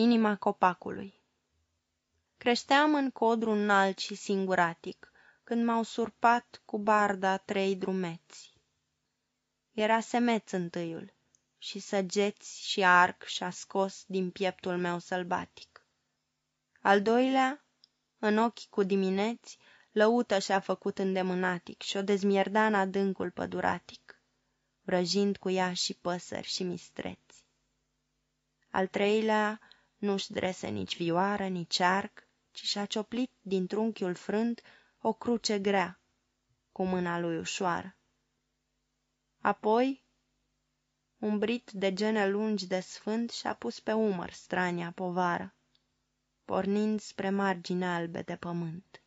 Inima copacului Creșteam în codru înalt și singuratic, când m-au surpat cu barda trei drumeți. Era semeț întâiul și săgeți și arc și-a scos din pieptul meu sălbatic. Al doilea, în ochi cu dimineți, lăută și-a făcut îndemânatic și-o dezmierda în adâncul păduratic, vrăjind cu ea și păsări și mistreți. Al treilea nu-și drese nici vioară, nici arc, ci și-a cioplit din trunchiul frânt o cruce grea, cu mâna lui ușoară. Apoi, umbrit de gene lungi de sfânt, și-a pus pe umăr strania povară, pornind spre margini albe de pământ.